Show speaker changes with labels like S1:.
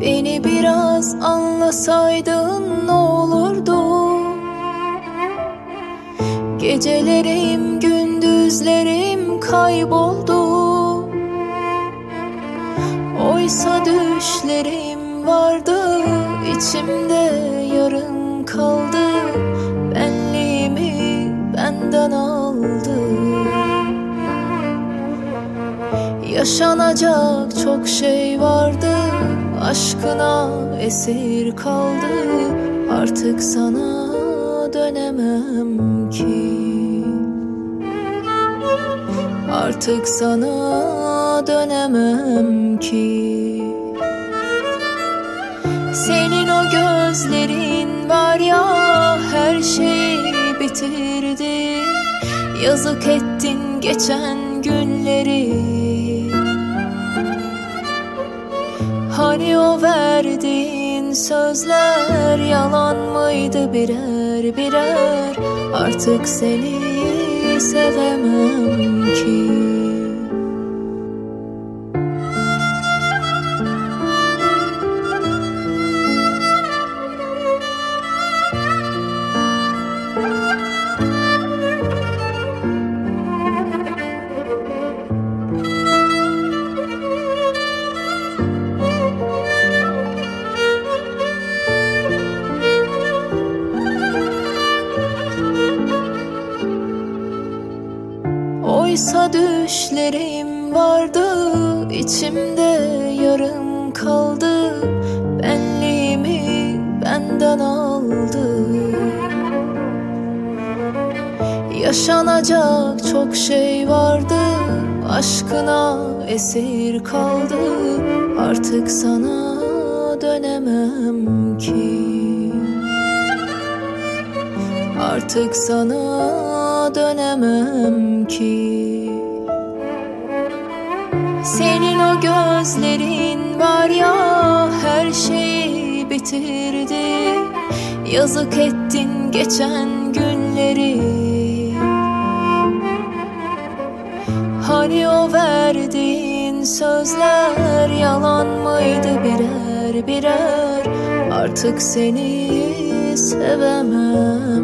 S1: Beni biraz anlasaydın ne olurdu? Gecelerim gündüzlerim kayboldu. Oysa düşlerim vardı içimde yarım kaldı. Benliğimi benden aldı. Yaşanacak çok şey vardı Aşkına esir kaldı. Artık sana dönemem ki. Artık sana dönemem ki. Senin o gözlerin var ya her şeyi bitirdi. Yazık ettin geçen günleri Hani o verdiğin sözler yalan mıydı birer birer? Artık seni sevemem ki Oysa düşlerim vardı içimde yarım kaldı. Benliğimi benden aldı. Yaşanacak çok şey vardı Aşkına esir kaldı. Artık sana dönemem ki. Artık sana dönemem ki. Senin o gözlerin var ya her şeyi bitirdi. Yazık ettin geçen günleri. Hani o verdiğin sözler yalan mıydı birer birer? Artık seni sevemem